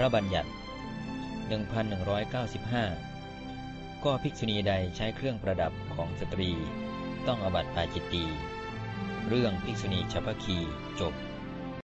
ระบัญญัติ 1195 ก็ภิกษุณีใดใช้เครื่องประดับของสตรี ต้องอบัติปาจิตตี เรื่องภิกษุณีชัพพคีจบ